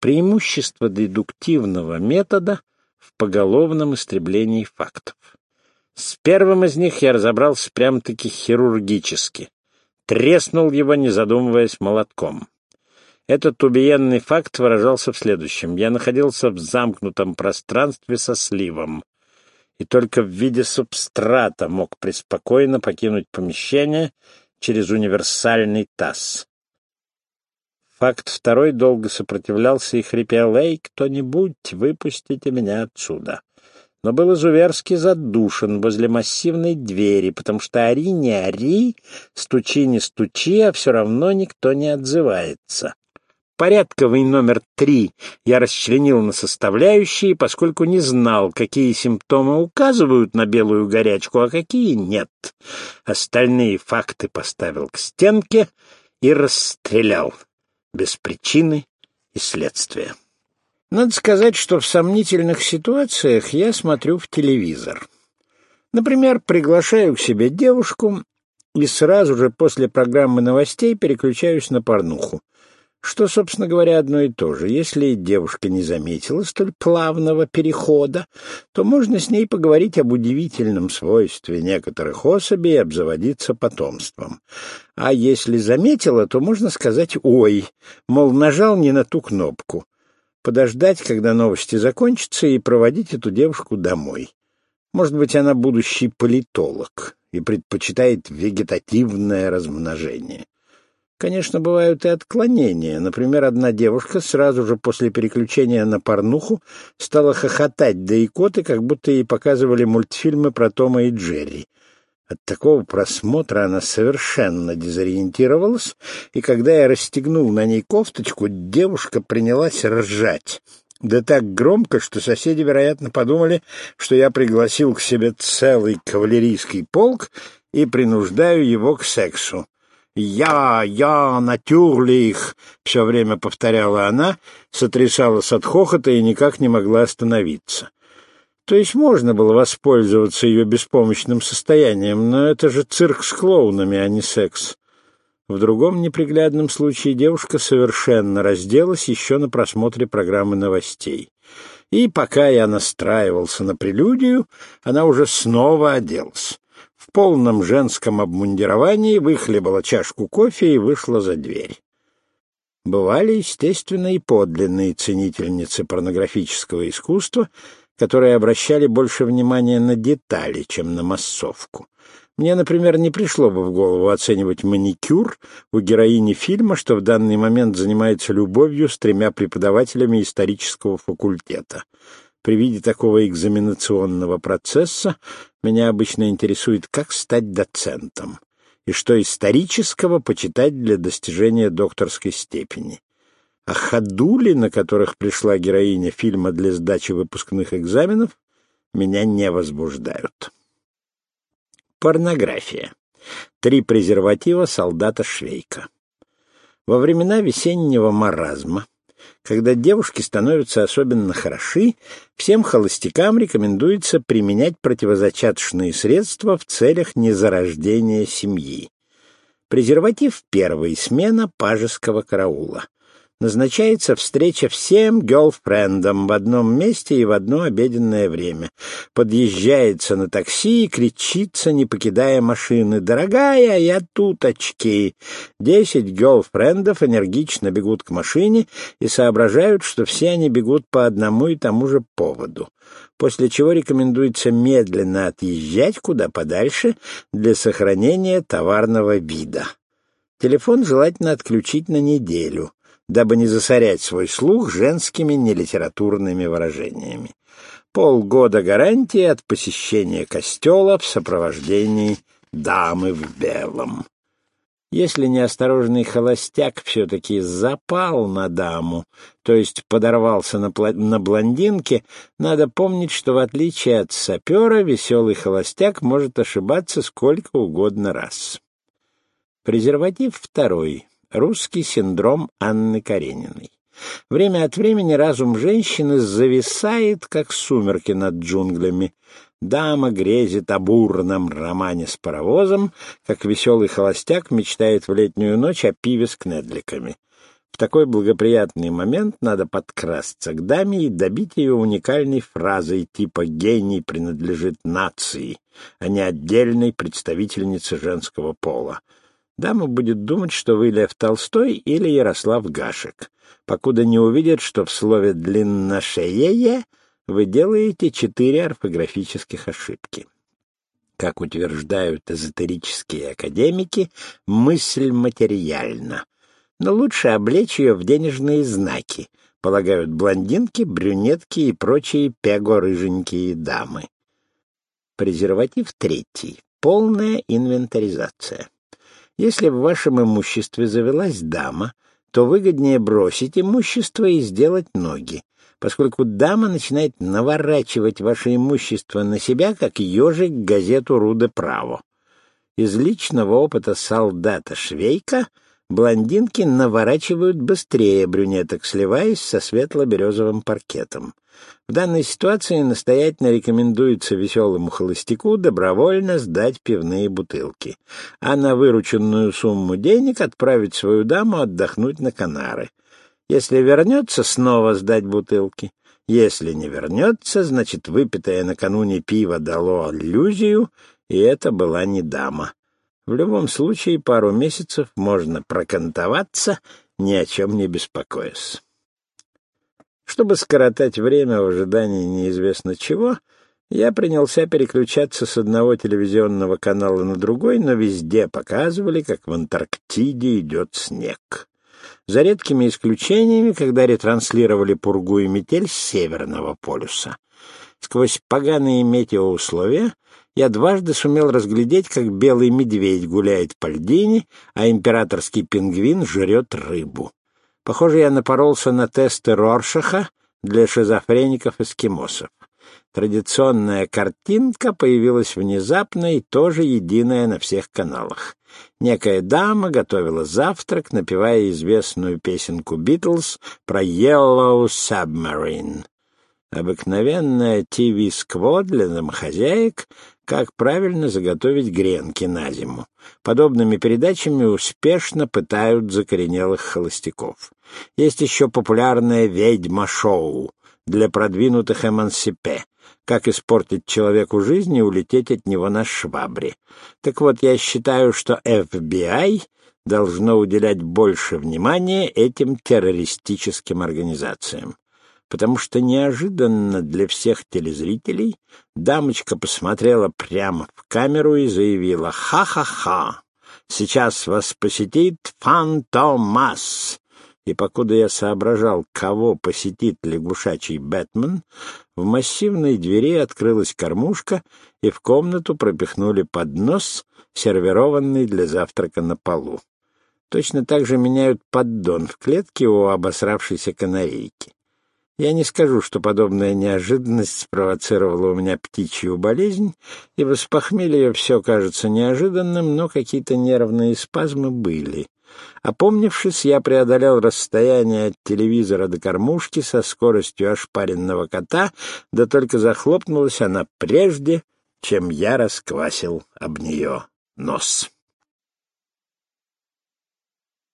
Преимущество дедуктивного метода в поголовном истреблении фактов. С первым из них я разобрался прям-таки хирургически. Треснул его, не задумываясь, молотком. Этот убиенный факт выражался в следующем. Я находился в замкнутом пространстве со сливом, и только в виде субстрата мог преспокойно покинуть помещение через универсальный таз. Факт второй долго сопротивлялся и хрипел «Эй, кто-нибудь, выпустите меня отсюда!» но был изуверски задушен возле массивной двери, потому что ори не ори, стучи не стучи, а все равно никто не отзывается. Порядковый номер три я расчленил на составляющие, поскольку не знал, какие симптомы указывают на белую горячку, а какие нет. Остальные факты поставил к стенке и расстрелял без причины и следствия. Надо сказать, что в сомнительных ситуациях я смотрю в телевизор. Например, приглашаю к себе девушку и сразу же после программы новостей переключаюсь на порнуху. Что, собственно говоря, одно и то же. Если девушка не заметила столь плавного перехода, то можно с ней поговорить об удивительном свойстве некоторых особей обзаводиться потомством. А если заметила, то можно сказать «ой», мол, нажал не на ту кнопку подождать, когда новости закончатся, и проводить эту девушку домой. Может быть, она будущий политолог и предпочитает вегетативное размножение. Конечно, бывают и отклонения. Например, одна девушка сразу же после переключения на порнуху стала хохотать до икоты, как будто ей показывали мультфильмы про Тома и Джерри. От такого просмотра она совершенно дезориентировалась, и когда я расстегнул на ней кофточку, девушка принялась ржать. Да так громко, что соседи, вероятно, подумали, что я пригласил к себе целый кавалерийский полк и принуждаю его к сексу. «Я, я, натюрлих!» — все время повторяла она, сотрясалась от хохота и никак не могла остановиться. То есть можно было воспользоваться ее беспомощным состоянием, но это же цирк с клоунами, а не секс. В другом неприглядном случае девушка совершенно разделась еще на просмотре программы новостей. И пока я настраивался на прелюдию, она уже снова оделась. В полном женском обмундировании выхлебала чашку кофе и вышла за дверь. Бывали, естественно, и подлинные ценительницы порнографического искусства — которые обращали больше внимания на детали, чем на массовку. Мне, например, не пришло бы в голову оценивать маникюр у героини фильма, что в данный момент занимается любовью с тремя преподавателями исторического факультета. При виде такого экзаменационного процесса меня обычно интересует, как стать доцентом и что исторического почитать для достижения докторской степени а ходули, на которых пришла героиня фильма для сдачи выпускных экзаменов, меня не возбуждают. Порнография. Три презерватива солдата Швейка. Во времена весеннего маразма, когда девушки становятся особенно хороши, всем холостякам рекомендуется применять противозачаточные средства в целях незарождения семьи. Презерватив первой смена пажеского караула — назначается встреча всем гелфрендам в одном месте и в одно обеденное время. Подъезжается на такси и кричится, не покидая машины, «Дорогая, я тут очки!» Десять гелфрендов энергично бегут к машине и соображают, что все они бегут по одному и тому же поводу после чего рекомендуется медленно отъезжать куда подальше для сохранения товарного вида. Телефон желательно отключить на неделю дабы не засорять свой слух женскими нелитературными выражениями. Полгода гарантии от посещения костела в сопровождении дамы в белом. Если неосторожный холостяк все-таки запал на даму, то есть подорвался на, на блондинке, надо помнить, что в отличие от сапера, веселый холостяк может ошибаться сколько угодно раз. Презерватив второй. Русский синдром Анны Карениной. Время от времени разум женщины зависает, как сумерки над джунглями. Дама грезит о бурном романе с паровозом, как веселый холостяк мечтает в летнюю ночь о пиве с кнедликами. В такой благоприятный момент надо подкрасться к даме и добить ее уникальной фразой типа «гений принадлежит нации», а не отдельной представительнице женского пола. Дама будет думать, что вы Лев Толстой или Ярослав Гашек, покуда не увидят, что в слове «длинношеее» вы делаете четыре орфографических ошибки. Как утверждают эзотерические академики, мысль материальна, но лучше облечь ее в денежные знаки, полагают блондинки, брюнетки и прочие пего-рыженькие дамы. Презерватив третий. Полная инвентаризация. Если в вашем имуществе завелась дама, то выгоднее бросить имущество и сделать ноги, поскольку дама начинает наворачивать ваше имущество на себя, как ежик газету «Руде Право». Из личного опыта солдата Швейка — Блондинки наворачивают быстрее брюнеток, сливаясь со светло-березовым паркетом. В данной ситуации настоятельно рекомендуется веселому холостяку добровольно сдать пивные бутылки, а на вырученную сумму денег отправить свою даму отдохнуть на Канары. Если вернется, снова сдать бутылки. Если не вернется, значит, выпитое накануне пиво дало иллюзию, и это была не дама. В любом случае, пару месяцев можно прокантоваться, ни о чем не беспокоясь. Чтобы скоротать время в ожидании неизвестно чего, я принялся переключаться с одного телевизионного канала на другой, но везде показывали, как в Антарктиде идет снег. За редкими исключениями, когда ретранслировали пургу и метель с Северного полюса. Сквозь поганые метеоусловия я дважды сумел разглядеть, как белый медведь гуляет по льдине, а императорский пингвин жрет рыбу. Похоже, я напоролся на тесты Роршаха для шизофреников-эскимосов. Традиционная картинка появилась внезапно и тоже единая на всех каналах. Некая дама готовила завтрак, напевая известную песенку «Битлз» про «Yellow Submarine». Обыкновенная ТВ-скво для домохозяек, как правильно заготовить гренки на зиму. Подобными передачами успешно пытают закоренелых холостяков. Есть еще популярное «Ведьма-шоу» для продвинутых эмансипе. Как испортить человеку жизнь и улететь от него на швабре. Так вот, я считаю, что FBI должно уделять больше внимания этим террористическим организациям потому что неожиданно для всех телезрителей дамочка посмотрела прямо в камеру и заявила «Ха-ха-ха! Сейчас вас посетит Фантомас!» И покуда я соображал, кого посетит лягушачий Бэтмен, в массивной двери открылась кормушка, и в комнату пропихнули поднос, сервированный для завтрака на полу. Точно так же меняют поддон в клетке у обосравшейся канарейки. Я не скажу, что подобная неожиданность спровоцировала у меня птичью болезнь, ибо с похмелья все кажется неожиданным, но какие-то нервные спазмы были. Опомнившись, я преодолел расстояние от телевизора до кормушки со скоростью ошпаренного кота, да только захлопнулась она прежде, чем я расквасил об нее нос.